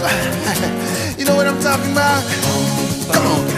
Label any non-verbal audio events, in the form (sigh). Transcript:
love. (laughs) you know what I'm talking about? Come on.